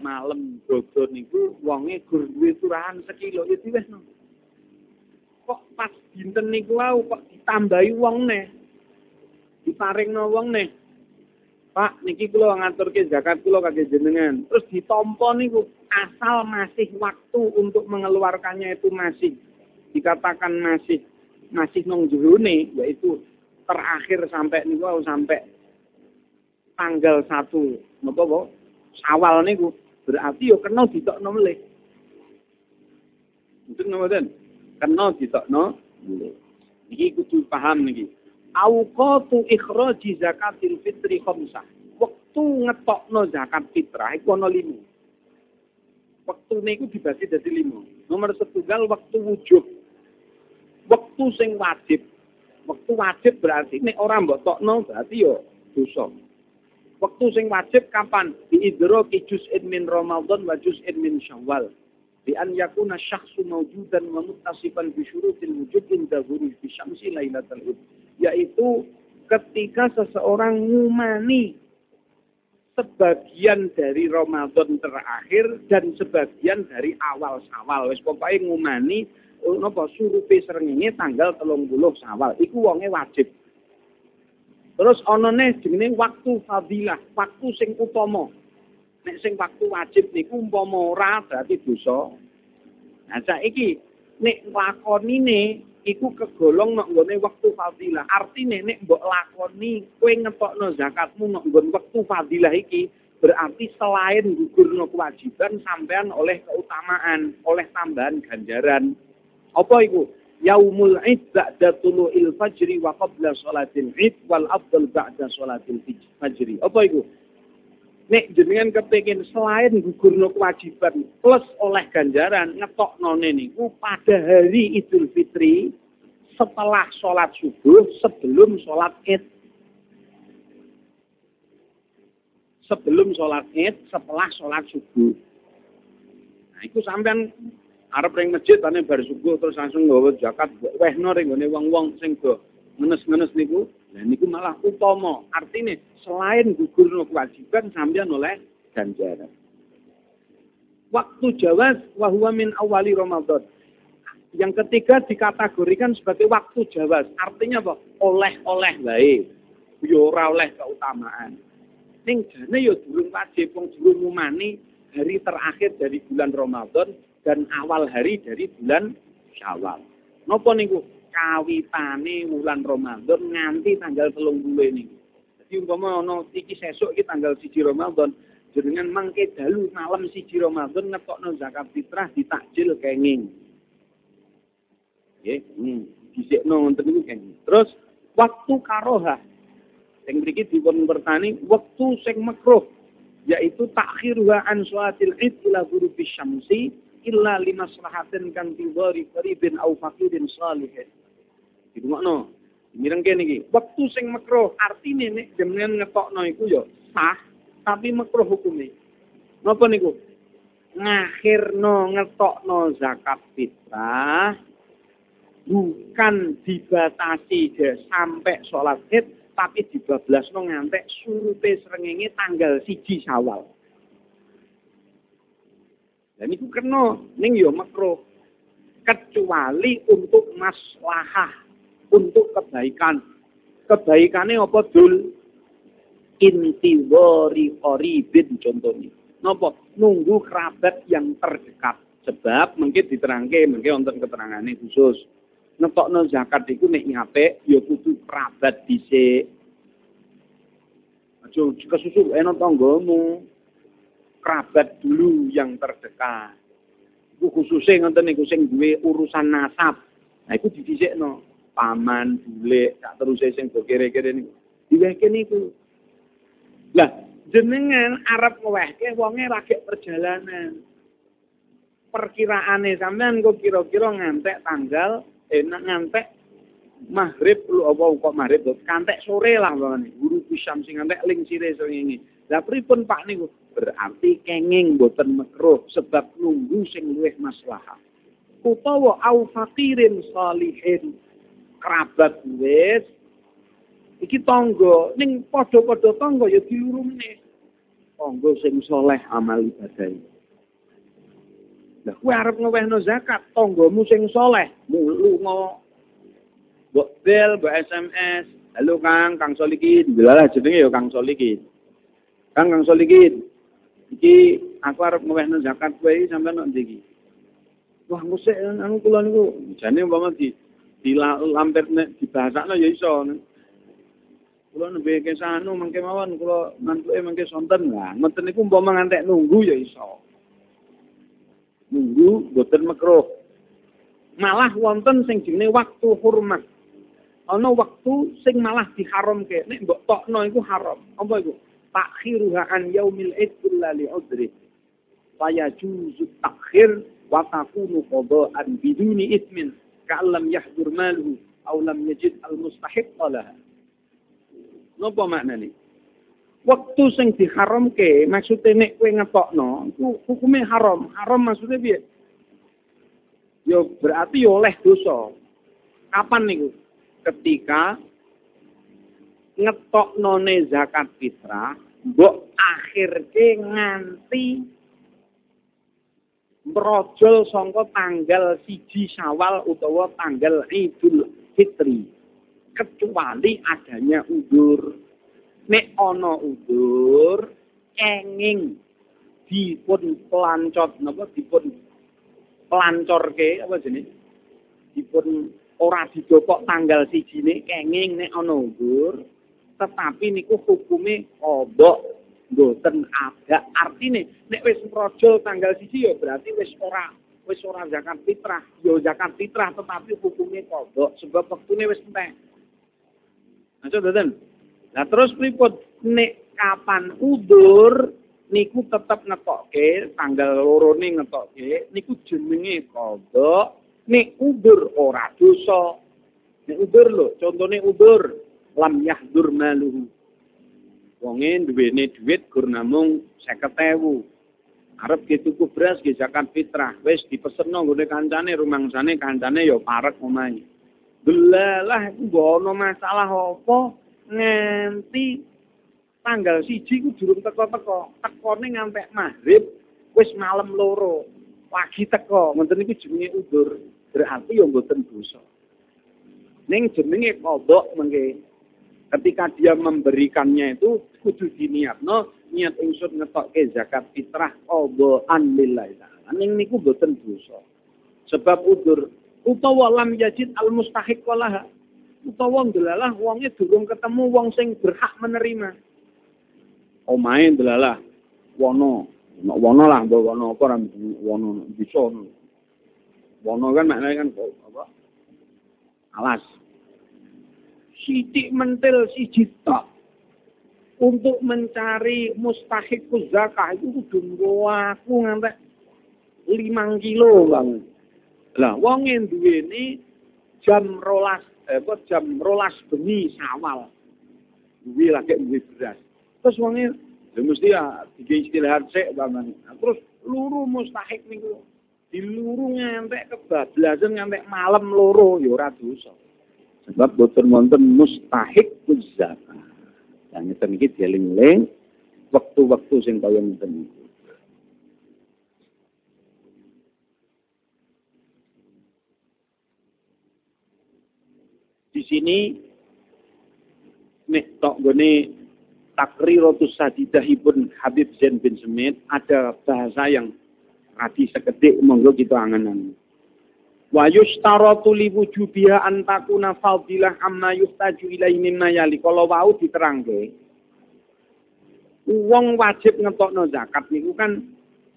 malam dodo niku wonge gur duwe sekilo ya diwehno. Kok pas dinten niku wau kok ditambahi wong neh. Diparingno wong neh. Pak niki kula ngaturke zakat kula kagek jenengan. Terus ditompo niku asal masih waktu untuk mengeluarkannya itu masih dikatakan masih masih nong yaitu terakhir sampai niku sampai tanggal satu napa Sawal niku berarti yo kena ditokno melih. Mboten ngoten. Kena ditokno melih. Niki kudu paham niki. Awqatu ikhraji zakatil fitri khamsah. Waktu ngetokno zakat fitrah iku ana. Waktu niku dibagi dadi lima. Nomor setunggal waktu wujud. Waktu sing wajib. Waktu wajib berarti nek ora mbok tokno berarti yo dosa. Waktu sing wajib kapan? Diidroki juz'in min Ramadan wa juz'in min Syawal. Di an yakuna syakhsu mawjudan wa muttasifan bi syurutil wujud inda ghuruj bi syamsi lailatul id. Yaitu ketika seseorang ngumani sebagian dari Ramadan terakhir dan sebagian dari awal Sawal. Wis pokoke ngumani napa surupe srengenge tanggal 30 Sawal. Iku wonge wajib. Terus ana neh jenenge waktu fadilah, waktu sing utama. Nek sing waktu wajib niku umpama ora berarti dosa. Nah saiki nek lakonine iku kegolong nek nggone wektu fadilah. Artine nek mbok lakoni kowe ngetokno zakatmu nek nggon wektu fadilah iki berarti selain gugurno kewajiban sampean oleh keutamaan, oleh tambahan ganjaran. Apa iku? Yaumul Id ba'da tulu'il fajri wa qabla sholatil Id wal afdal ba'da sholatil fajri. Apa iku? Nek jenengan kepengin selain gugurno kewajiban plus oleh ganjaran ngetokno niku pada hari Idul Fitri setelah sholat subuh sebelum sholat id. Sebelum sholat id, setelah sholat subuh. Nah, itu sampean arep ring masjid ane bar subuh terus langsung nggawa zakat wehno ring ngene wong-wong sing do ngenes-ngenes niku. Nah niku malah utama. Artinya selain gugurno kewajiban sampean oleh ganjaran. Waktu jawaz wahwa min awali Ramadan. Yang ketiga dikategorikan sebagai waktu jawaz. Artinya apa? Oleh-oleh baik. Yo ora oleh keutamaan. Ning jane yo durung wajib wong durung ngumani hari terakhir dari bulan Ramadan dan awal hari dari bulan Syawal. Napa niku? Kawitane bulan Ramadan nganti tanggal 30 niku. Jadi umpama ana iki sesuk iki tanggal 1 Ramadan, jenengan mangke dalu malam 1 Ramadan ngetokno zakat fitrah ditakjil kenging. Nggih, hmm, dhisikno ngoten niku kenging. Terus waktu karoha sing mriki dipun bertani waktu sing makruh yaitu takhiruha an sholatil id ila ghurubi syamsi illa limaslahatin kan tidhari qaribin au faqirin salihin. Iku makno. Mirengke niki, wektu sing makruh artine nek jenengan ngetokno iku ya sah, tapi makruh hukume. Napa niku? Ngakhirno ngetokno zakat fitrah bukan dibatasi sampai sholat id tapi dibablasno ngantek surute srengenge tanggal siji Syawal. Dan itu kena ning yo makruh kecuali untuk maslahah untuk kebaikan. Kebaikannya apa dul? Intiwari oribin contohnya. Napa? Nunggu kerabat yang terdekat. Sebab mungkin diterangke, mungkin untuk keterangannya khusus. Netokno zakat itu nek ngape, ya kudu kerabat dhisik. Aja kesusu eno tanggamu. Kerabat dulu yang terdekat. Iku khususnya ngoten niku sing duwe urusan nasab. Nah iku didhisikno paman, bule, tak terus sing do kere-kere niku. Diwehke niku. Lah, jenengan arep ngewehke wonge lagi perjalanan. Perkiraane sampean kok kira-kira ngantek tanggal enak ngantek maghrib lu apa kok maghrib kantek sore lah bangane guru pisam sing ngantek ling sire ini. Lah pripun Pak niku? Berarti kenging boten makruh sebab nunggu sing luwih maslahah. Utawa au fakirin salihin kerabat wis iki tangga ning padha-padha tangga ya dilurumne tangga sing soleh amal ibadah. Lah kowe arep ngewehno zakat, tanggamu sing soleh, mulunga mbok bel, mbok SMS, halo Kang, Kang Solikin, lah jenenge ya Kang Solikin. Kang Kang Solikin. Iki aku arep ngewehno zakat kowe iki sampean nang ndi? Wah, ngusik anu kula niku jane umpama di di lampir nek dibahasakno ya iso. Kula nembe kesanu mangke mawon kula mantuke mangke sonten lah. Ngoten niku umpama ngantek nunggu ya iso. Nunggu boten makruh. Malah wonten sing jenenge waktu hormat. Ana waktu sing malah diharamke. Nek mbok tokno iku haram. Apa iku? Takhiruha an yaumil id illa li udri. Fayajuzu takhir wa takunu qada'an biduni ismin ka'allam yahdur maluhu aw lam yajid al mustahiq laha. Napa maknane? Waktu sing diharamke maksudnya nek kowe ngetokno iku hukume haram. Haram maksudnya piye? Yo berarti yo oleh dosa. Kapan niku? Ketika ngetokno zakat fitrah mbok akhirke nganti brojol sangka tanggal siji Syawal utawa tanggal Idul Fitri kecuali adanya udur. Nek ana udur kenging dipun pelancot napa dipun pelancorke apa jenenge? Dipun ora didopok tanggal siji ne kenging nek ana udur tetapi niku hukume kodok mboten ada artine nek wis projol tanggal siji ya berarti wis ora wis ora zakat fitrah. Ya zakat fitrah tetapi hukumnya kodok sebab waktune wis entek. Nah, boten Nah terus pripun? Nek kapan udur niku tetep ngetokke tanggal loro ning ngetokke niku jenenge kodok. Nek udur ora dosa. Nek udur lho contone udur lam yahdur maluhu wonge duwene dhuwit gur namung 50.000. Arep ge tuku beras ge zakat fitrah, wis dipesenno nggone kancane rumangsane kancane ya parek omahe. Delalah iku ono masalah apa nganti tanggal siji ku durung teko-teko. Tekone ngantek maghrib wis malam loro. Lagi teko, ngoten niku jenenge udur. Berarti ya mboten dosa. Ning jenenge kodok mengke ketika dia memberikannya itu kudu diniatno niat ingsun ngetokke zakat fitrah qadaan lillahi ta'ala ning niku boten dosa. Sebab udur utawa lam yajid al mustahiq laha utawa ndelalah wonge durung ketemu wong sing berhak menerima. Omahe ndelalah wono. Wono lah mbok wono apa ora wono bisa wono kan maknanya kan apa? Alas sidik mentil si tok untuk mencari mustahik zakah itu kudu aku ngantek limang kilo bang. Lah wong yang duweni jam rolas eh, jam rolas bengi sawal. Duwe lagi duwe beras. Terus wonge ya mesti ya tiga istilah sik bang. Nah, terus luru mustahik niku diluru ngantek kebablasan ngantek malam loro ya ora dosa. Sebab boten wonten mustahik zakat. Dan ngeten iki dieling-eling waktu-waktu sing kaya ngeten iki. Di sini nek tok gone takriratus sadidahipun Habib Zain bin Semit ada bahasa yang radi sekedik monggo kita angen-angen. Wa yushtaratu li wujubiha an takuna fadilah amma yuhtaju ilaihi mimma yali. Kalau wau diterangke, wong wajib ngetokno zakat niku kan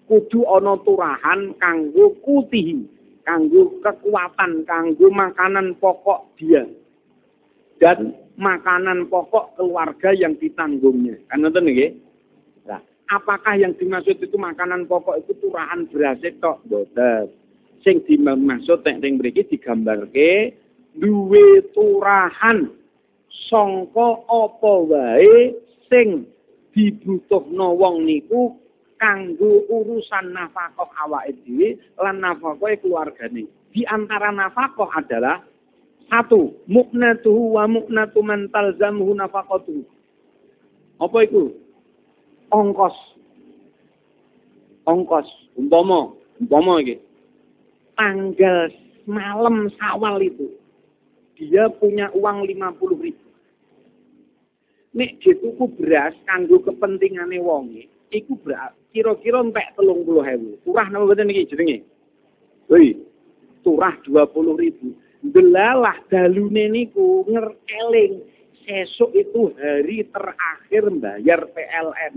kudu ana turahan kanggo kutihi, kanggo kekuatan, kanggo makanan pokok dia. Dan makanan pokok keluarga yang ditanggungnya. Kan ngoten nggih? Apakah yang dimaksud itu makanan pokok itu turahan beras tok? Boten sing dimaksud nek ring mriki digambarke duwe turahan sangka apa wae sing dibutuhno wong niku kanggo urusan nafkah awake dhewe lan nafkah keluargane. Di antara nafkah adalah satu, muknatuhu wa muknatu man talzamuhu nafaqatuhu. Apa itu? ongkos ongkos umpama umpama iki tanggal malam sawal itu dia punya uang lima puluh ribu. Nek dituku beras kanggo kepentingane wonge iku kira-kira entek telung puluh hewu turah nama betul iki jenenge? Woi, turah dua puluh ribu. Delalah dalune niku ngereling sesuk itu hari terakhir bayar PLN.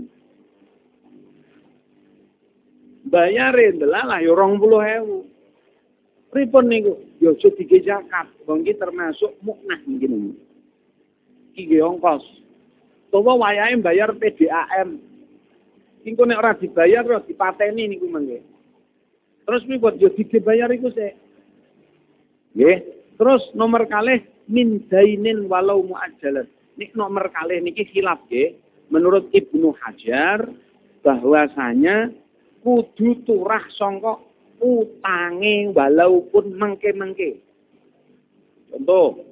Bayarin delalah ya 20.000. Pripun niku? Ya aja dige zakat. Wong termasuk muknah mungkin. Iki ongkos. Coba wayahe bayar PDAM. Engko nek ora dibayar ora dipateni niku mangke. Terus pripun ya dige bayar iku sik. Nggih. Terus nomor kalih min dainin walau muajalan. Nik nomor kali niki khilaf ke. Menurut Ibnu Hajar bahwasanya kudu turah songkok utange walaupun mengke-mengke. Contoh,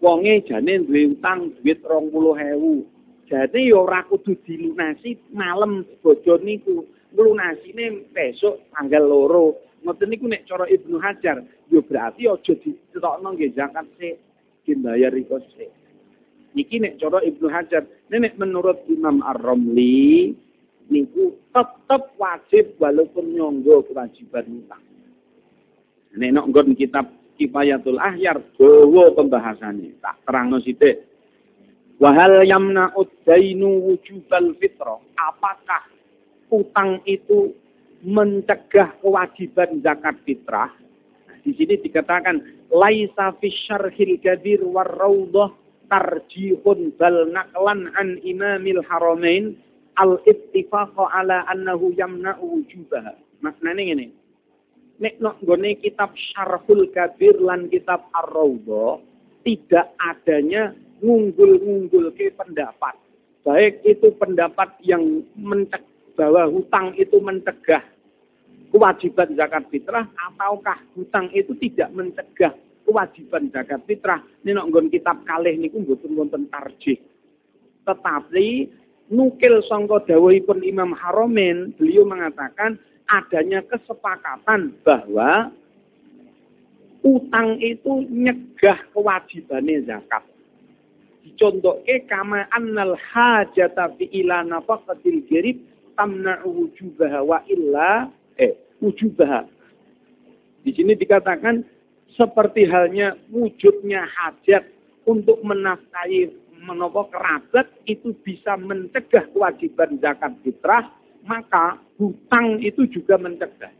wonge jane duwe utang duit 20.000. Jadi ya ora kudu dilunasi malam bojo niku. Lunasine besok tanggal loro. Ngoten niku nek cara Ibnu Hajar, yo berarti aja ditetokno nggih zakat sik bayar iku sik. Niki nek cara Ibnu Hajar, nenek menurut Imam Ar-Romli niku tetap wajib walaupun nyonggo kewajiban utang. Nek nok nggon kitab Kifayatul Ahyar dawa pembahasannya. Tak terangno sithik. Wahal yamna dainu wujubal fitrah. Apakah utang itu mencegah kewajiban zakat fitrah? Nah, di sini dikatakan laisa fi syarhil kabir war raudhah tarjihun bal naqlan an imamil haramain al ittifaq ala annahu yamna'u wujubaha. Maknane ngene nek nok gone kitab syarhul kabir lan kitab ar-raudhah tidak adanya ngunggul-ngunggul ke pendapat. Baik itu pendapat yang mencegah bahwa hutang itu mencegah kewajiban zakat fitrah ataukah hutang itu tidak mencegah kewajiban zakat fitrah. Ini nggon kitab kalih niku mboten wonten tarjih. Tetapi nukil sangka dawuhipun Imam Haromen beliau mengatakan adanya kesepakatan bahwa utang itu nyegah kewajibannya zakat dicontohke kama annal hajata fi ila nafaqatil garib tamna'u wujubaha wa illa eh wujubaha. Di sini dikatakan seperti halnya wujudnya hajat untuk menafkahi menopo kerabat itu bisa mencegah kewajiban zakat fitrah, maka hutang itu juga mencegah.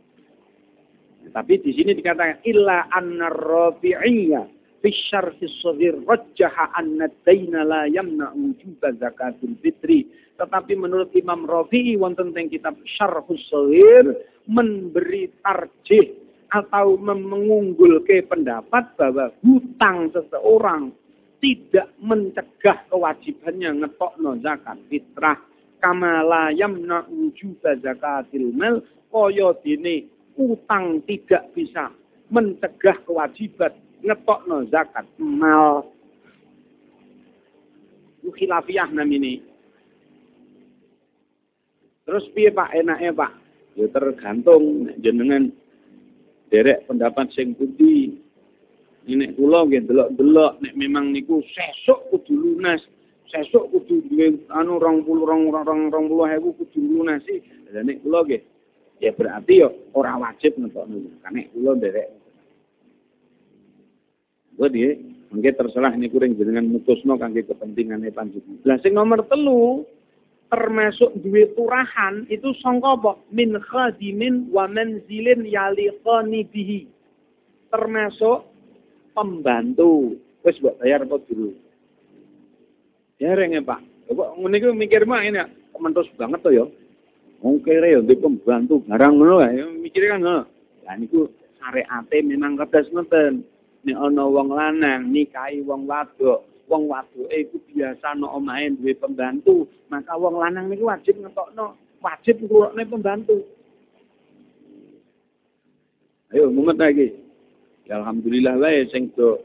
Tapi di sini dikatakan illa annar rabi'iyya fi syarhi shaghir rajjaha anna daina la yamna wujuba zakatul fitri. Tetapi menurut Imam Rafi'i wonten teng kitab Syarhus Shaghir memberi tarjih atau mengunggulkan pendapat bahwa hutang seseorang tidak mencegah kewajibannya ngetok no zakat fitrah kamala yamna wujuba zakatil mal kaya utang tidak bisa mencegah kewajiban ngetokno zakat mal khilafiyah namini. Terus piye Pak enaknya Pak? Ya tergantung jenengan derek pendapat sing pundi. Nek kula nggih delok-delok nek memang niku sesuk kudu lunas, sesuk kudu duwe anu 20 20 20 kudu lunasi. Lah nek kula nggih ya berarti ya ora wajib ngetokno. Karena kula derek dia mungkin terserah ini kurang jenengan mutusno kangge kepentingannya panjenengan. Lah sing nomor telu termasuk duit turahan itu apa? Min khadimin wa manzilin yaliqani bihi. Termasuk pembantu. Wis buat bayar apa dulu? Ya renge Pak. Kok ngene iki mikir mah ini mentus banget to ya. Wong kere ya pembantu barang ngono ya mikir kan ngono. Lah niku syariate memang kedas ngoten nek ana wong lanang nikahi wong wadok wong wadoke iku biasa no omahe duwe pembantu maka wong lanang niku wajib ngetokno wajib ngurukne pembantu ayo mumet lagi ya, alhamdulillah wae sing do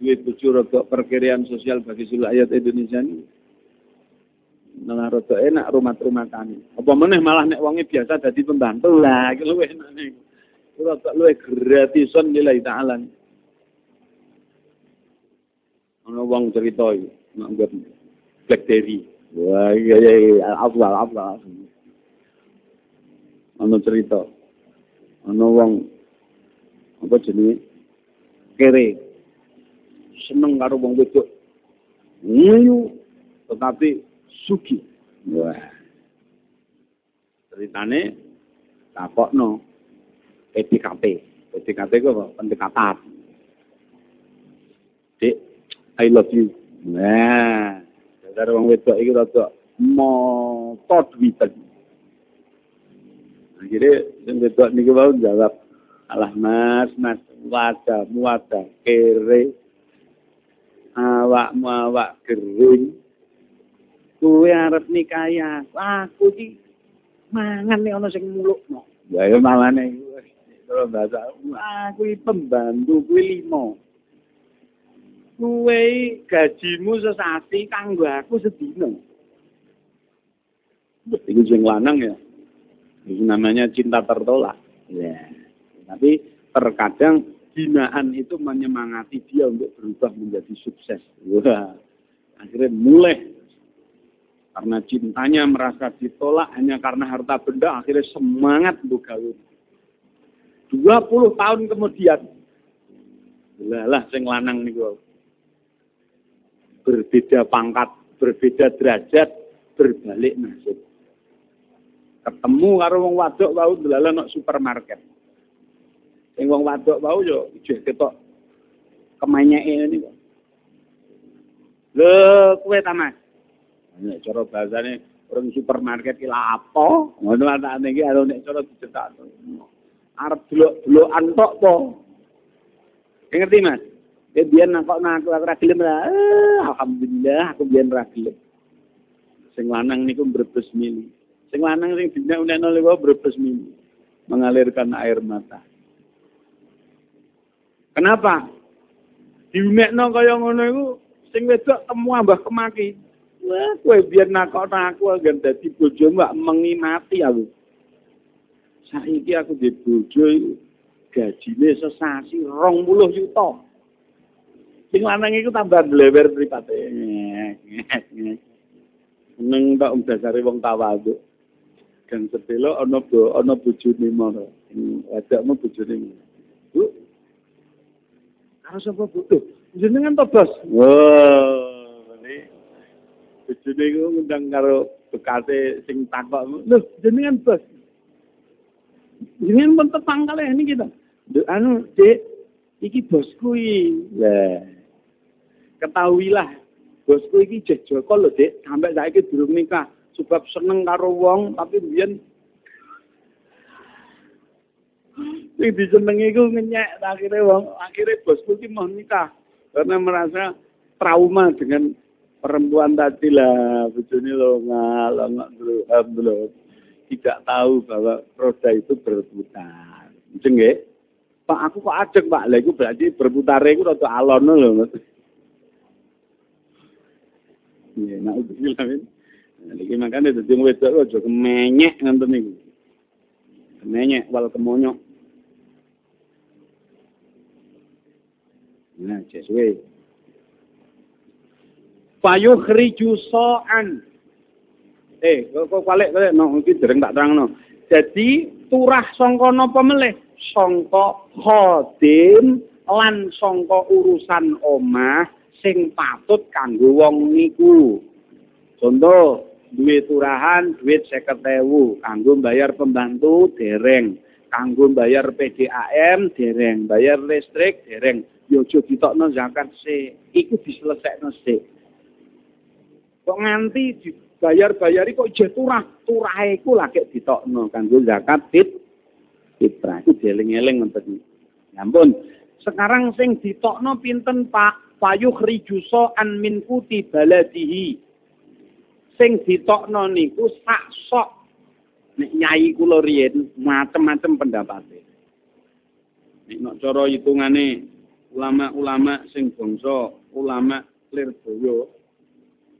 duwe bojo rada perkirian sosial bagi seluruh rakyat Indonesia ini malah rada enak rumah-rumah Apa meneh malah nek wonge biasa dadi pembantu lah iki luwih enak niku. Rada luwih gratisan lillahi ta'ala. Ana wong cerita iki nek BlackBerry. Wah iya iya, iya. afdal afdal. Ana cerita. Ana wong apa jenenge kere seneng karo wong wedok. Nguyu tetapi sugi. Wah. Ceritane takokno PDKT. PDKT ku apa? Pendekatan. Dik, I love you. Nah, dari wong wedok iki rada moto duwitan. Akhirnya yang wedok niki mau jawab, alah mas, mas, wajahmu wajah kere, awakmu awak kering, kowe arep nikahi aku aku iki mangan nek ana sing mulukno. Ya ya malane kalau bahasa aku iki pembantu kuwi limo kowe gajimu sesasi kanggo aku sedina. Itu sing lanang ya. Itu namanya cinta tertolak. Ya tapi terkadang hinaan itu menyemangati dia untuk berubah menjadi sukses wah akhirnya mulai karena cintanya merasa ditolak hanya karena harta benda, akhirnya semangat untuk gawe. 20 tahun kemudian, lah sing lanang niku berbeda pangkat, berbeda derajat, berbalik nasib. Ketemu karo wong wadok wau delala nang supermarket. Sing wong wadok wau yo ijeh ketok kemenyeke niku. Lho, kowe ta Mas? Nek cara orang supermarket ki apa? Ngono anake iki anu nek cara dicetak. Arep delok-delokan tok po. Ngerti Mas? Ya biar nakok aku aku ra lah. Alhamdulillah aku biar ra gelem. Sing lanang niku brebes mili. Sing lanang sing dina unekno liwa brebes mili. Mengalirkan air mata. Kenapa? Diumekno kaya ngono iku sing wedok temu ambah kemaki. Wah, kowe biar nakok aku agar dadi bojo mbak mengi mati aku. Saiki aku di bojo gajine sesasi 20 juta. Sing lanang iku tambah blewer mripate. Neng tak dasare wong tawadhu. Gang sepelo ana ana bojone mono. Ajakmu bojone. Bu. Karo sapa butuh? Jenengan to, Bos? Wah. bojone iku ngundang karo bekate sing takok. Lho, jenengan bos. Jenengan pun tetang kali ini kita. Anu, Dek, iki bosku iki. Lah. Ketahuilah, bosku iki jek Joko lho, Dek, sampai saiki durung nikah. Sebab seneng karo wong, tapi biyen sing disenengi iku ngenyek akhirnya wong akhirnya bosku iki mau nikah karena merasa trauma dengan perempuan tadi lah bojone lo ngalong belum tidak tahu bahwa roda itu berputar. Nggih. Pak aku kok ajeng Pak. Lah iku berarti berputar iku rada alon lho Mas. Iya, Nah, iki makane dadi wedok aja kemenyek ngoten niku. Kemenyek wal kemonyok. Nah, sesuai fayukhriju so'an. Eh, kok balik balik no, iki dereng tak terangno. Jadi turah sangka napa melih? Sangka khodim lan sangka urusan omah sing patut kanggo wong niku. Contoh, duit turahan duit 50.000 kanggo bayar pembantu dereng, kanggo bayar PDAM dereng, bayar listrik dereng. Yo aja ditokno zakat sik. Iku diselesekno sik. kok nganti dibayar-bayari kok ije turah turahe iku lagi ditokno kanggo zakat fit fitrah. Iku dieling-eling ngoten. Ya ampun. Sekarang sing ditokno pinten Pak? Payuh rijuso an min kuti baladihi sing ditokno niku sak sok. Nek nyai kula riyen macem-macem pendapate. Nek nek cara hitungane ulama-ulama sing bangsa ulama lirboyo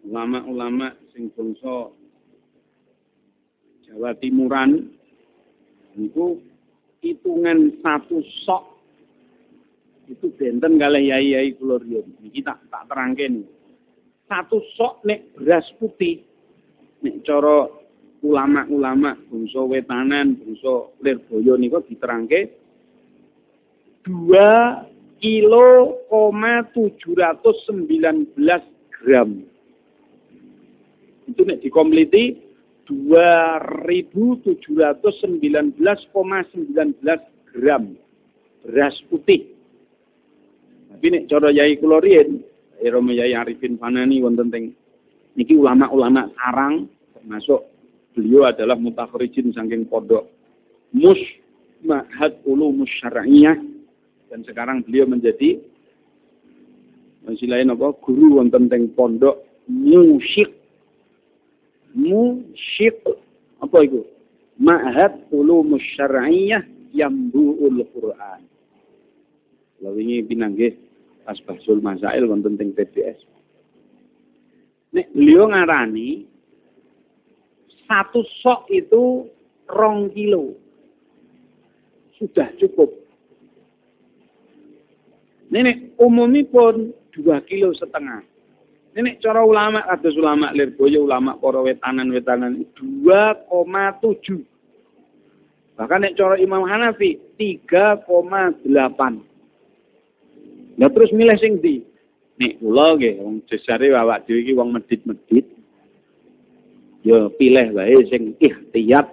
ulama-ulama sing bangsa Jawa Timuran itu hitungan satu sok itu benten kali yai-yai kula. Iki tak terangke Satu sok nek beras putih nek cara ulama-ulama bangsa wetanan, bangsa Lirboyo niku diterangke 2 kilo koma 719 gram. Itu nek dikompliti 2719,19 gram beras putih. Tapi nek cara Yai kula Romo Yai Arifin Fanani wonten teng niki ulama-ulama sarang termasuk beliau adalah mutakhrijin saking pondok Mus Ma'had Ulumus Syar'iyah dan sekarang beliau menjadi lain apa guru wonten teng pondok musik musyik apa itu? Ma'had Ulumus Syar'iyah Yambu'ul Quran. Lalu ini pinanggih pas Basul Masail wonten teng TBS. Nek beliau ngarani satu sok itu rong kilo. Sudah cukup. Nenek pun dua kilo setengah. Ini cara ulama ada ulama Lirboyo, ulama para wetanan-wetanan 2,7. Bahkan nek cara Imam Hanafi 3,8. Nah terus milih sing di. Nek kula nggih wong jejare awak dhewe wong medit-medit. Ya pilih wae sing ikhtiyat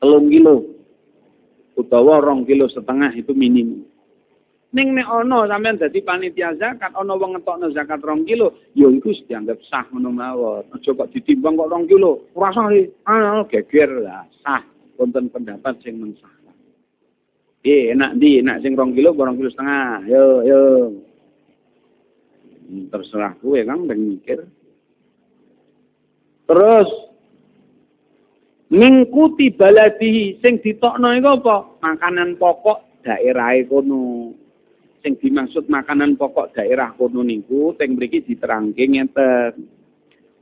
3 kilo utawa 2 kilo setengah itu minimum. Ning nek ana sampean dadi panitia zakat, ana wong ngetokno zakat 2 kilo, ya iku dianggap sah ngono mawon. Aja kok ditimbang kok 2 kilo. Ora sah iki. Ah, geger lah, sah. Wonten pendapat sing mensah. Piye enak ndi? Enak sing 2 kilo, 2 kilo setengah. Yo, yo. Hmm, terserah kowe Kang ben mikir. Terus mingkuti baladihi sing ditokno iku apa? Makanan pokok daerah kono sing dimaksud makanan pokok daerah kono niku teng mriki diterangke ngeten.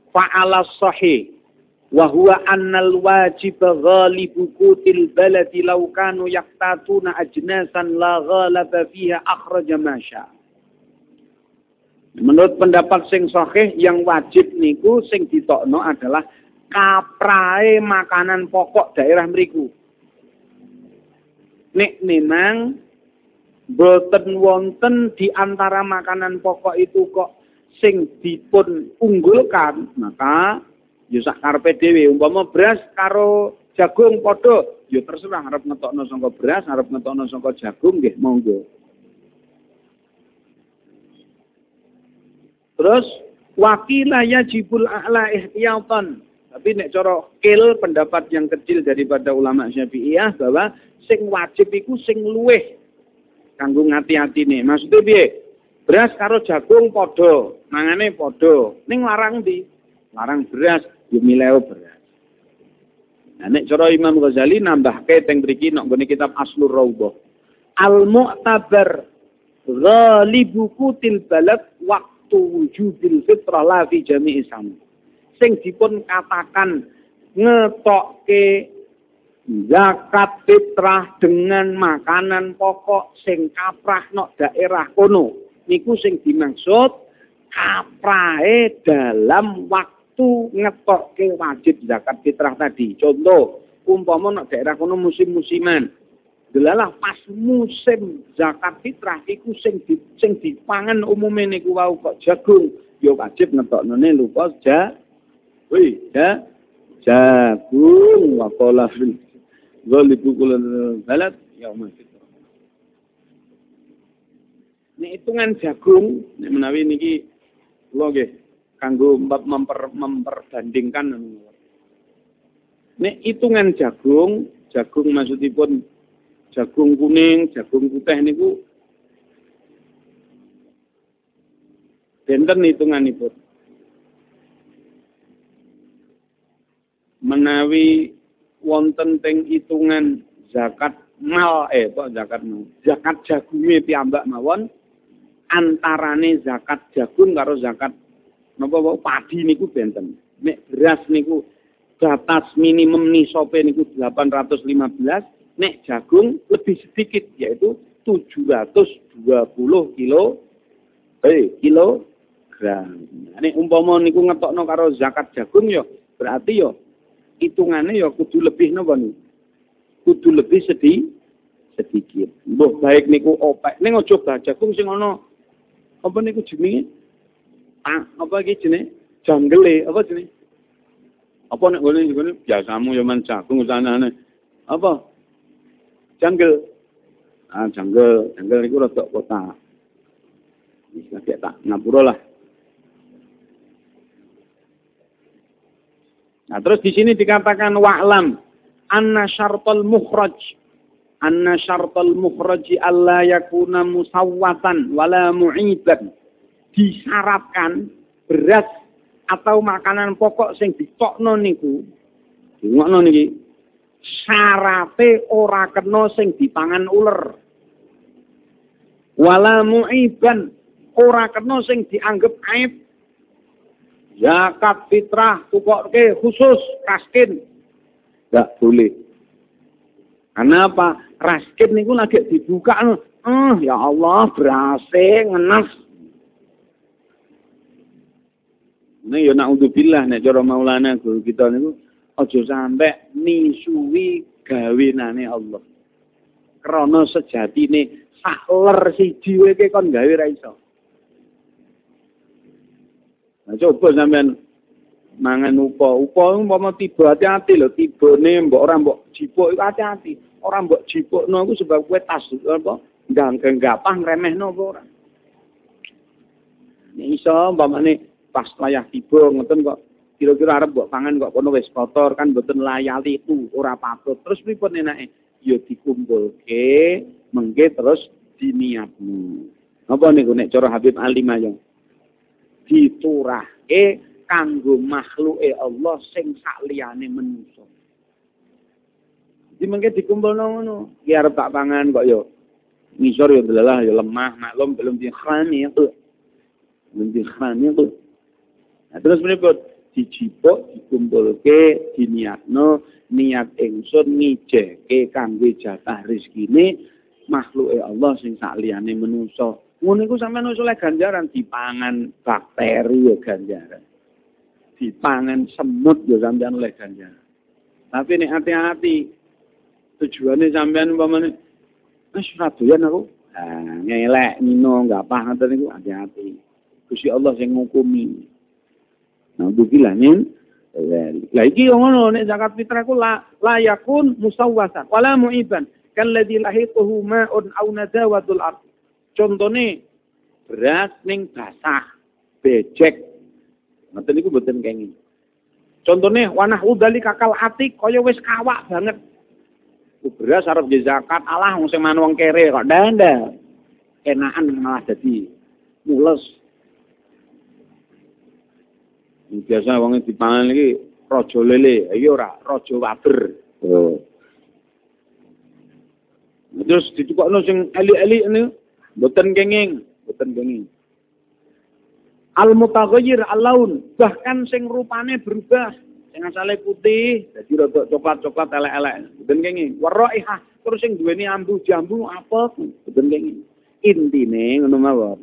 Fa'ala sahih wa huwa annal wajib ghalibu qutil baladi law kanu yaqtatuna ajnasan la ghalaba fiha akhraja masya. Menurut pendapat sing sahih yang wajib niku sing ditokno adalah kaprae makanan pokok daerah mriku. Nek memang boten wonten di antara makanan pokok itu kok sing dipun unggulkan, maka ya sak karepe dhewe umpama beras karo jagung padha, ya terserah arep ngetokno sangka beras, arep ngetokno sangka jagung nggih monggo. Terus wakilah yajibul a'la ihtiyatan. Tapi nek cara kil pendapat yang kecil daripada ulama Syafi'iyah bahwa sing wajib iku sing luweh kanggo ngati nih. Maksudnya piye? Beras karo jagung padha, mangane padha. Ning larang di? Larang beras, yo mileo beras. Nah nek cara Imam Ghazali nambahke teng mriki nek nggone kitab Aslur Raudhah. Al-mu'tabar ghalibu kutil balad waktu wujudil fitrah la fi jami'i Sing dipun katakan ngetokke zakat fitrah dengan makanan pokok sing kaprah nok daerah kono. Niku sing dimaksud kaprahe dalam waktu ngetokke wajib zakat fitrah tadi. Contoh umpama nok daerah kono musim-musiman. Delalah pas musim zakat fitrah iku sing di, sing dipangan umume niku wau kok jagung. Ya wajib ngetokne lupa ja wih. Ja jagung wa qala fil Ghalibu kulan balad yaumul fitr. Ini hitungan jagung, ini menawi niki nggih kanggo memper, memperbandingkan Ini hitungan jagung, jagung maksudipun jagung kuning, jagung putih niku benten hitunganipun. Menawi wonten teng hitungan zakat mal eh kok zakat mal zakat jagunge piyambak mawon antarane zakat jagung karo zakat napa padi niku benten. Nek beras niku batas minimum nisope niku 815, nek jagung lebih sedikit yaitu 720 kilo eh kilo gram. Nek umpama niku ngetokno karo zakat jagung ya berarti ya hitungannya ya kudu lebih napa niku. Kudu lebih sedih sedikit. Mbah baik niku opek. Ning aja jagung sing ana apa niku jenenge? Ah, apa iki jenenge? Janggele, apa jenenge? Apa nek ngene ngene biasamu ya men jagung sanane. Apa? Janggel. Ah, janggel, janggel niku rada kota. Bisa tak ngapura lah. Nah, terus di sini dikatakan wa'lam anna syartul mukhraj. Anna syartul mukhraji alla yakuna musawwatan wala mu'iban. Disyaratkan beras atau makanan pokok sing ditokno niku ngono niki syarate ora kena sing dipangan uler wala mu'iban ora kena sing dianggap aib zakat fitrah tukoke khusus raskin. Enggak boleh. Karena apa? Raskin niku lagi dibuka eh ya Allah berase ngenas. Nah, ya naudzubillah nek cara Maulana guru kita niku aja sampai nisuwi gawinane Allah. Krana sejatine sak ler siji wae kon gawe ra iso. Coba sampean mangan upa. Upa umpama tiba hati-hati lho, tibane mbok ora mbok jipuk iku hati-hati. Ora mbok jipukno iku sebab kowe tas apa ganggang gapang remehno apa ora. Nek iso umpamane pas layah tiba ngoten kok kira-kira arep mbok pangan kok kono wis kotor kan mboten layali itu ora patut. Terus pripun enake? Ya dikumpulke mengke terus diniatmu. Apa niku nek cara Habib Ali Mayong? Diturahke kanggo makhluke Allah sing sak liyane manungsa. Di mengke dikumpulno ngono, ki arep tak pangan kok yo ngisor yo delalah yo lemah, maklum belum dikhani itu. Belum dikhani itu. Nah, terus menipun dijipuk dikumpulke diniatno niat ingsun ngijeke kanggo jatah rezekine makhluke Allah sing sak liyane manungsa. Ngono iku sampean wis oleh ganjaran dipangan bakteri ya ganjaran. Dipangan semut ya sampean oleh ganjaran. Tapi nek hati-hati tujuannya sampean umpamane wis ora doyan aku. Nah, ngelek nino enggak paham niku hati-hati. Gusti Allah sing ngukumi. Nah, bukilanin lah iki ngono nek zakat fitrah ku la, la yakun musawwasa wala mu'iban kalladzi lahituhu ma'un aw nadawatul ardh Contone beras ning basah, becek. Ngoten niku mboten kenging. Contone wanah udali kakal ati kaya wis kawak banget. Beras arep zakat Allah sing wong kere kok ndanda. Enakan malah dadi mules. Biasa wong dipangan iki raja lele, iya ora, raja waber. Oh. Terus ditukokno sing elik-elik niku Boten kenging, boten kenging. Al mutaghayyir al-laun, bahkan sing rupane berubah. Sing asale putih dadi rada coklat-coklat elek-elek. Boten kenging. Waraiha terus sing duweni ambu jambu apa? Boten kenging. Intine ngono mawon.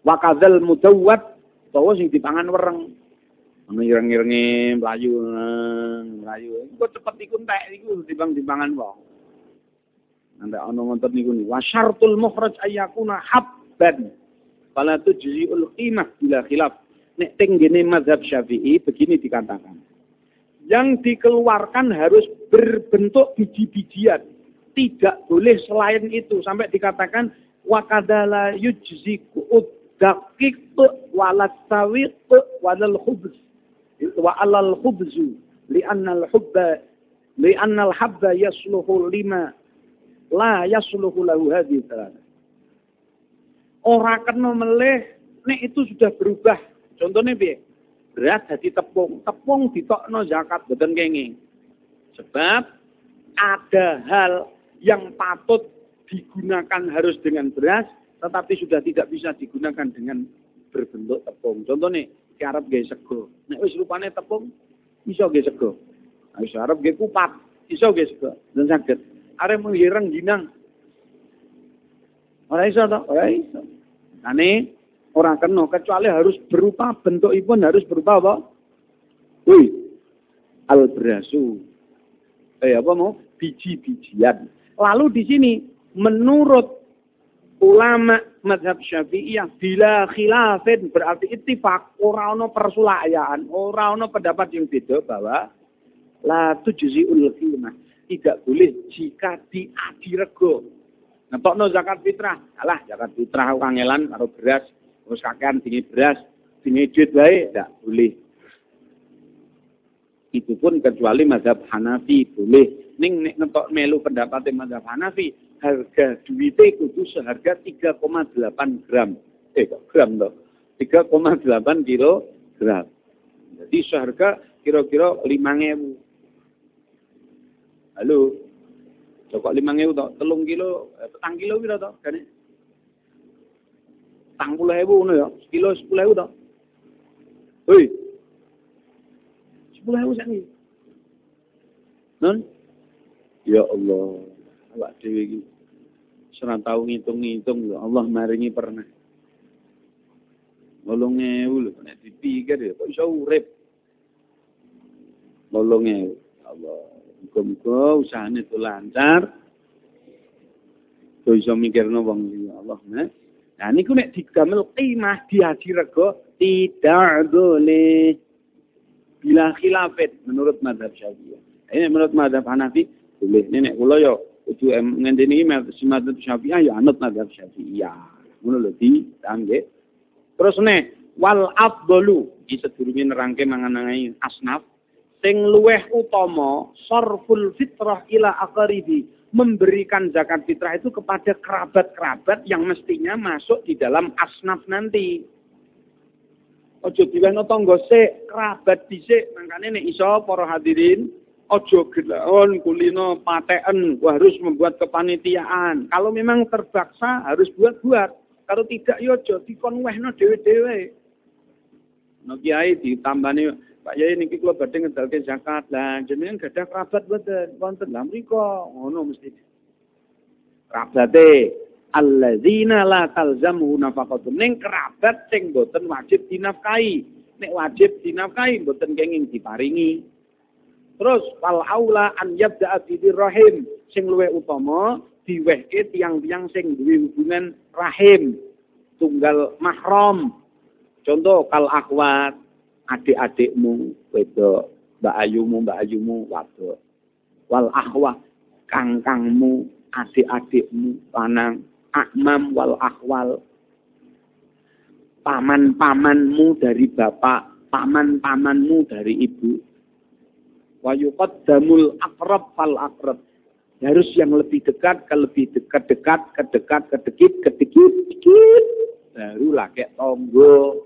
Wa kadzal mudawwad utawa sing dipangan wereng. Ana ireng-irenge mlayu mlayu. Iku cepet iku entek iku dibang dipangan wong. Anda ana ngoten niku ni. Wa syartul mukhraj ayakuna habban. Fala tujzi'ul qimah bila khilaf. Nek teng gene mazhab Syafi'i begini dikatakan. Yang dikeluarkan harus berbentuk biji-bijian. Tidak boleh selain itu sampai dikatakan wa kadala yujziku daqiq walat sawiq walal khubz wa alal khubzu li'anna al-hubba li'anna al-habba yasluhu lima la yasluhu lahu hadhihi. Ora kena melih nek itu sudah berubah. Contohnya piye? Beras dadi tepung, tepung ditokno zakat boten kenging. Sebab ada hal yang patut digunakan harus dengan beras tetapi sudah tidak bisa digunakan dengan berbentuk tepung. Contohnya ki arep gawe sego. Nek wis rupane tepung iso gawe sego. Wis arep gawe kupat, iso gawe sego. Dan saged. Arep menghireng ginang. Ora iso to? Ora iso. Ane ora kena kecuali harus berupa bentukipun harus berupa apa? Wih, al-brasu. Eh apa mau? Biji-bijian. Lalu di sini menurut ulama madhab syafi'iyah bila khilafin berarti ittifaq ora ana persulayaan ora ana pendapat yang beda bahwa la tujziul qimah tidak boleh jika diadi rego ngetokno zakat fitrah alah zakat fitrah kangelan karo beras terus kakean dingi beras dingi duit wae tidak boleh itu pun kecuali mazhab Hanafi boleh ning nek ngetok melu pendapat mazhab Hanafi harga duitnya kudu seharga 3,8 gram. Eh, gram toh. 3,8 kilo gram. Jadi seharga kira-kira 5.000. Halo. Cokok 5.000 toh, telung kilo, eh, petang kilo kira toh, kan? Tang puluh ngono ya, kilo sepuluh ribu toh. Hei, sepuluh ribu sakit. Non? Ya Allah awak dhewe iki ora tau ngitung-ngitung lho Allah maringi pernah 8000 lho nek dipikir ya kok iso urip 8000 Allah muga-muga usahane itu lancar iso mikirno wong iki Allah nah Nah niku nek digamel qimah dihaji rego tidak boleh bila khilafat menurut madhab syafi'iyah. Ini menurut madhab Hanafi boleh. Ini nek kula yo kudu ngenteni iki madzhab Syafi'iyah ya anut madzhab Syafi'iyah. Ngono lho di nggih. Terus ne wal afdalu iki sedurunge nerangke manganane asnaf sing luweh utama sarful fitrah ila aqaribi memberikan zakat fitrah itu kepada kerabat-kerabat yang mestinya masuk di dalam asnaf nanti. Ojo diwehno tangga sik, kerabat dhisik, mangkane nek iso para hadirin ojo gelaon kulino paten harus membuat kepanitiaan. Kalau memang terpaksa harus buat-buat. Kalau tidak yo ya ojo dikon wehno dhewe-dhewe no kiai ditambani Pak Yai niki kula badhe ngedalke zakat. Lah jenengan gadah kerabat mboten? Wonten lha mriku. Ngono mesti. Kerabate alladzina la talzamu nafaqatun. Ning kerabat sing mboten wajib dinafkahi. Nek wajib dinafkahi mboten kenging diparingi. Terus wal aula an yabda rahim sing luwih utama diwehke tiang-tiang sing duwe hubungan rahim. Tunggal mahram. Contoh kal akhwat adik-adikmu wedok, mbak ayumu, mbak ayumu wadok. Wal akhwat kangkangmu, adik-adikmu lanang, akmam wal akhwal. Paman-pamanmu dari bapak, paman-pamanmu dari ibu wa yuqaddamul akrab fal akrab harus yang lebih dekat ke lebih dekat dekat ke dekat ke dekit ke dekit dekit baru lagi tonggo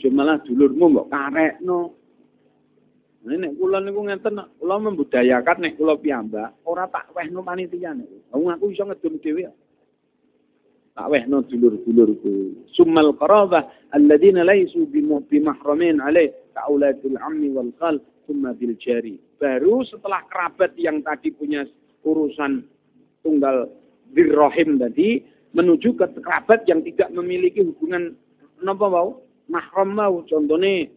cuma lah dulurmu mbok no Nah, nek kula niku ngenten, kula membudayakan nek kula piyambak ora tak wehno panitia niku. Wong aku iso ngedum dhewe. Tak wehno dulur-dulurku. Summal qarabah alladziina laisu bimahramin alaih ka'ulatul ammi wal khal summa bil jari. Baru setelah kerabat yang tadi punya urusan tunggal birrohim tadi menuju ke kerabat yang tidak memiliki hubungan napa mau mahram mau contohnya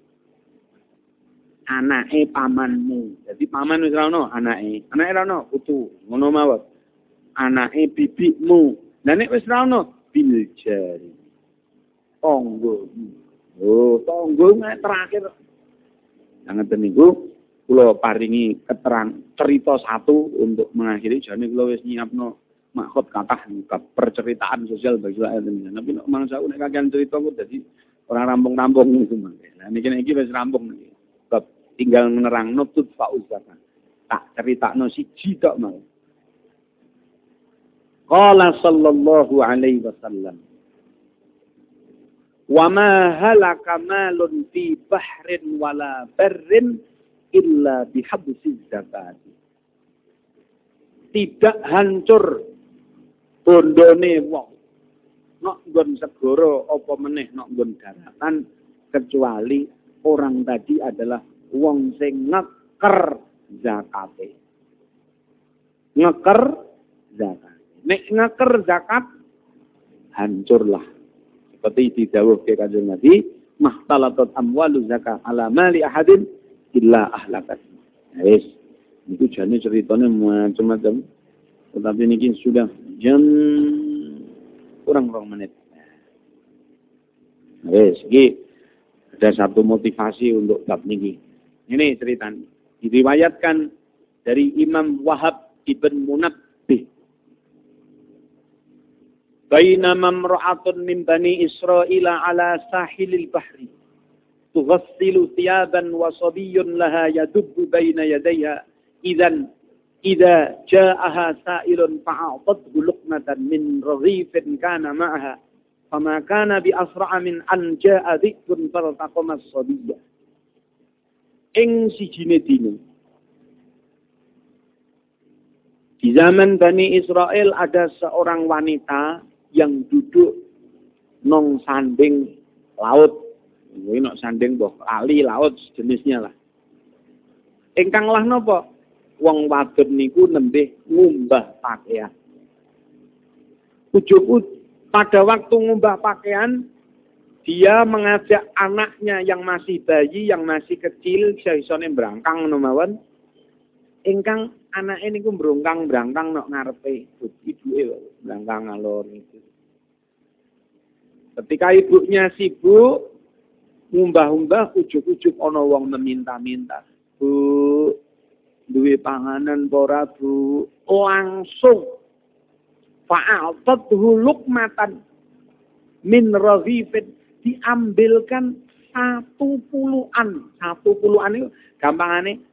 anake pamanmu. Jadi paman wis ana anake. Anake ora ana putu, ngono mawon. Anake bibikmu. Lah nek wis ora ana bil jari. Tonggo. Oh, tonggo terakhir Ngeten niku kula paringi keterang cerita satu untuk mengakhiri jane kula wis nyiapno makhot kathah perceritaan sosial bagi Indonesia. Tapi nek mangsa nek kakean cerita kok dadi ora rampung-rampung niku mangke. Lah niki iki wis rampung niki. Bab tinggal menerang nutut fauzatan. Tak critakno siji tok mau. Qala sallallahu alaihi wasallam Wa ma halaka malun fi bahrin wala barrin illa bihabsi zakat. Tidak hancur bondone wong. Nok nggon segara apa meneh nok nggon daratan kecuali orang tadi adalah wong sing ngeker zakate. Ngeker zakat. Nek ngeker zakat hancurlah. Seperti didawuhke Kanjeng Nabi, mahtalatat amwalu zakat ala mali ahadin illa ahlakat. Wis, itu jane ceritanya macam-macam. Tetapi ini sudah jam kurang kurang menit. Wis, iki ada satu motivasi untuk bab niki. Ini ceritanya. Diriwayatkan dari Imam Wahab ibn Munabbih. Bainama imra'atun min bani Israila ala sahilil bahri. Tughassilu thiyaban wa sabiyyun laha yadubbu baina yadayha. Idan idza ja'aha sa'ilun fa'atathu luqmatan min raghifin kana ma'aha Fama kana bi asra'a min an ja'a dhikrun faltaqama as-sabiyya. Ing sijine dina. Di zaman Bani Israel ada seorang wanita yang duduk nong sanding laut. Ini nong sanding boh kali laut jenisnya lah. Ingkang lah nopo? Wong wadon niku nembih ngumbah pakaian. Ujug pada waktu ngubah pakaian, dia mengajak anaknya yang masih bayi, yang masih kecil, saisone berangkang nomawan. Ingkang anak ini ku berangkang berangkang nok ngarepe ibuke berangkang ngalor itu. Ketika ibunya sibuk ngumbah-umbah ujuk-ujuk ono wong meminta-minta. Bu, duwe panganan pora Bu? Langsung Fa'atathu lukmatan min raghifin. Diambilkan satu puluhan. Satu puluhan itu gampangane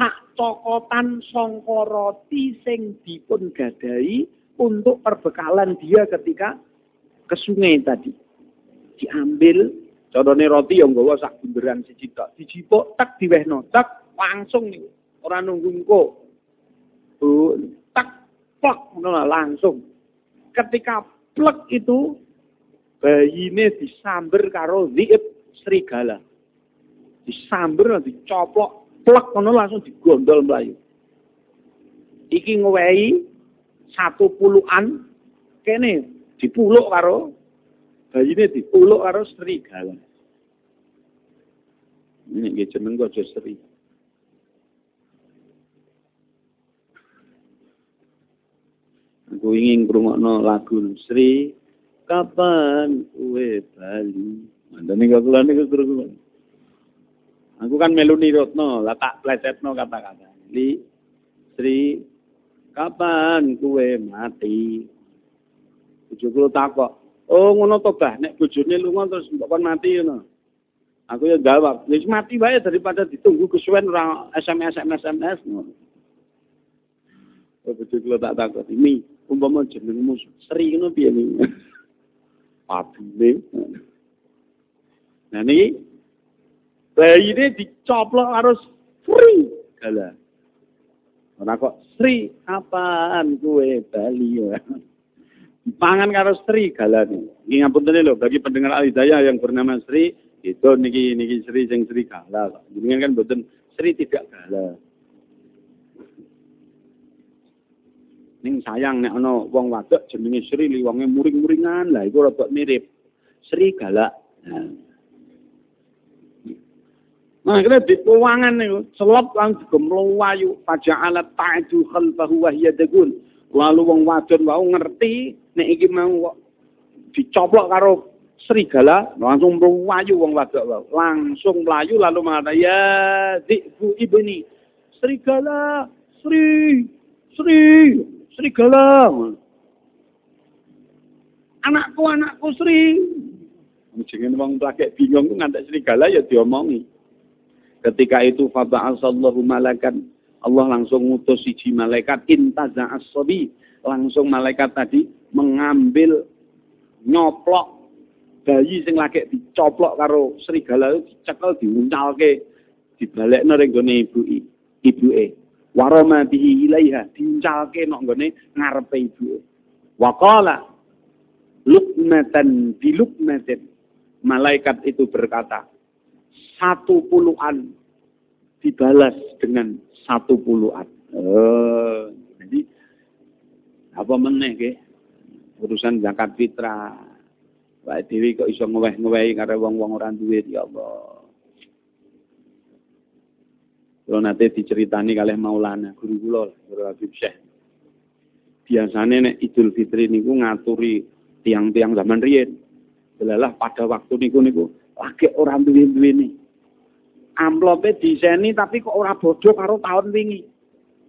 sak cokotan songko roti sing dipun gadai untuk perbekalan dia ketika ke sungai tadi. Diambil contohnya roti yang gawa sak bunderan siji tok. Dijipuk tak diwehno tak langsung nih orang nunggu kok. tak plek langsung. Ketika plek itu bayine disamber karo dhiib serigala. Disamber dicoplok plek ngono langsung digondol mlayu. Iki ngowehi satu puluhan kene dipuluk karo bayine dipuluk karo serigala. Ini nggih jeneng kok serigala. Aku ingin ngrungokno lagu Sri kapan kue bali. Mandane kok kula niku krungu. Aku kan melu nirotno, lah tak plesetno kata-kata. Li Sri kapan kue mati? Bojo kula takok. Oh ngono to, Bah. Nek bojone lunga terus mbok mati ngono. Aku ya jawab, wis mati wae daripada ditunggu kesuwen ora SMS SMS SMS ngono. Kula tak takok, "Mi, umpama jenengmu Sri ngono piye niku? Padune. Nah niki bayine dicoplok harus Sri gala. Ora kok Sri apaan kue Bali ya. Pangan karo Sri galane. Iki ngapunten lho bagi pendengar Alidaya yang bernama Sri itu niki niki Sri sing Sri gala. Jenengan kan mboten Sri tidak gala. Ning sayang nek ana wong wadok jenenge Sri wonge muring-muringan, lah iku rada mirip. Sri galak. Nah, nah kena di keuangan nih, selop lang digemlowayu, alat ta'ju khalfahu wa hiya dagun. Lalu wong wadon wau ngerti nek iki mau dicoplok karo serigala, langsung mlayu wong wadok wau. Langsung mlayu lalu mengatakan, "Ya, Zibu ibni." Serigala, Sri, Sri, serigala. Anakku, anakku Sri. Jenenge wong plakek bingung ngantek serigala ya diomongi. Ketika itu faba'asallahu malakan Allah langsung ngutus siji malaikat intaza as-sabi. Langsung malaikat tadi mengambil nyoplok bayi sing lagi dicoplok karo serigala dicekel diuncalke dibalekno ning gone ibu ibuke waroma bihi ilaiha diuncalke nok nggone ngarepe ibu wa qala lukmatan bi lukmatin malaikat itu berkata, satu puluhan dibalas dengan satu puluhan. Oh, jadi apa meneh ke? Urusan zakat fitrah. Wae dewi kok iso ngeweh-ngewehi karo wong-wong ora duwe ya Allah. Kalau nanti diceritani kalih Maulana, guru kula, Guru Habib Syekh. Biasanya nek Idul Fitri niku ngaturi tiang-tiang zaman riyen. Delalah pada waktu niku niku lagi orang duwe-duwe nih. Amplope diseni tapi kok ora bodoh karo tahun wingi.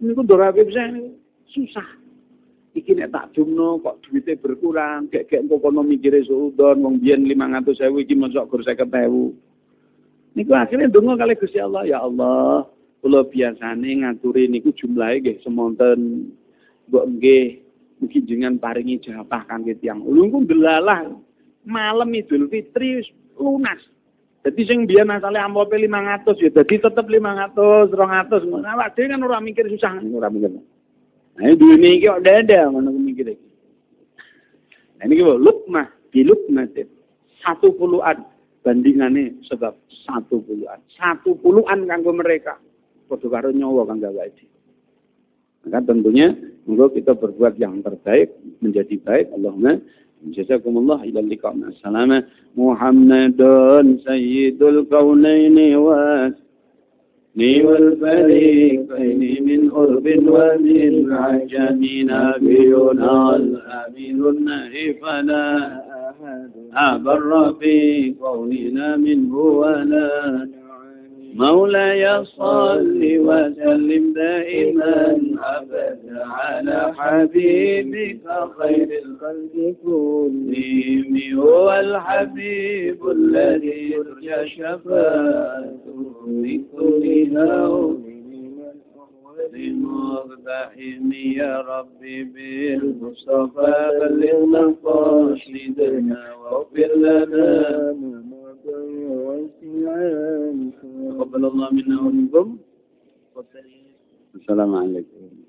Niku Guru Habib Syekh susah. Iki nek tak jumno kok duitnya berkurang, gek-gek engko kono mikire suudon wong biyen 500.000 iki mosok gur 50.000. Niku akhirnya donga kali Gusti Allah, ya Allah, Kula biasane ngaturi niku jumlahe nggih semonten mbok nggih mugi jenengan paringi jatah kangge tiyang. Lho niku delalah malam Idul Fitri lunas. Jadi sing biyen asale amplop 500 ya dadi tetep 500, 200 ngono. Awak dhewe kan ora mikir susah, ora mikir. Nah, duwe iki kok dada ngono mikir iki. Nah niki lukmah, di lukmah satu puluhan bandingannya sebab satu puluhan. Satu puluhan kanggo mereka padha karo nyawa kang gawe Maka tentunya monggo kita berbuat yang terbaik menjadi baik Allahumma jazakumullah ila liqa Assalamu Muhammadun sayyidul kaunaini wa والفريقين من أرب ومن عجم نبينا الأمين النهي فلا أحد أبر في قولنا منه ولا مولاي صل وسلم دائما أبدا على حبيبك خير الخلق كلهم. هو الحبيب الذي يرجى شفاعته لكل هول مقتحم يا ربي بالمصطفى بلغنا قاصدنا واغفر لنا. تقبل الله منا ومنكم. السلام عليكم.